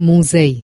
Musei.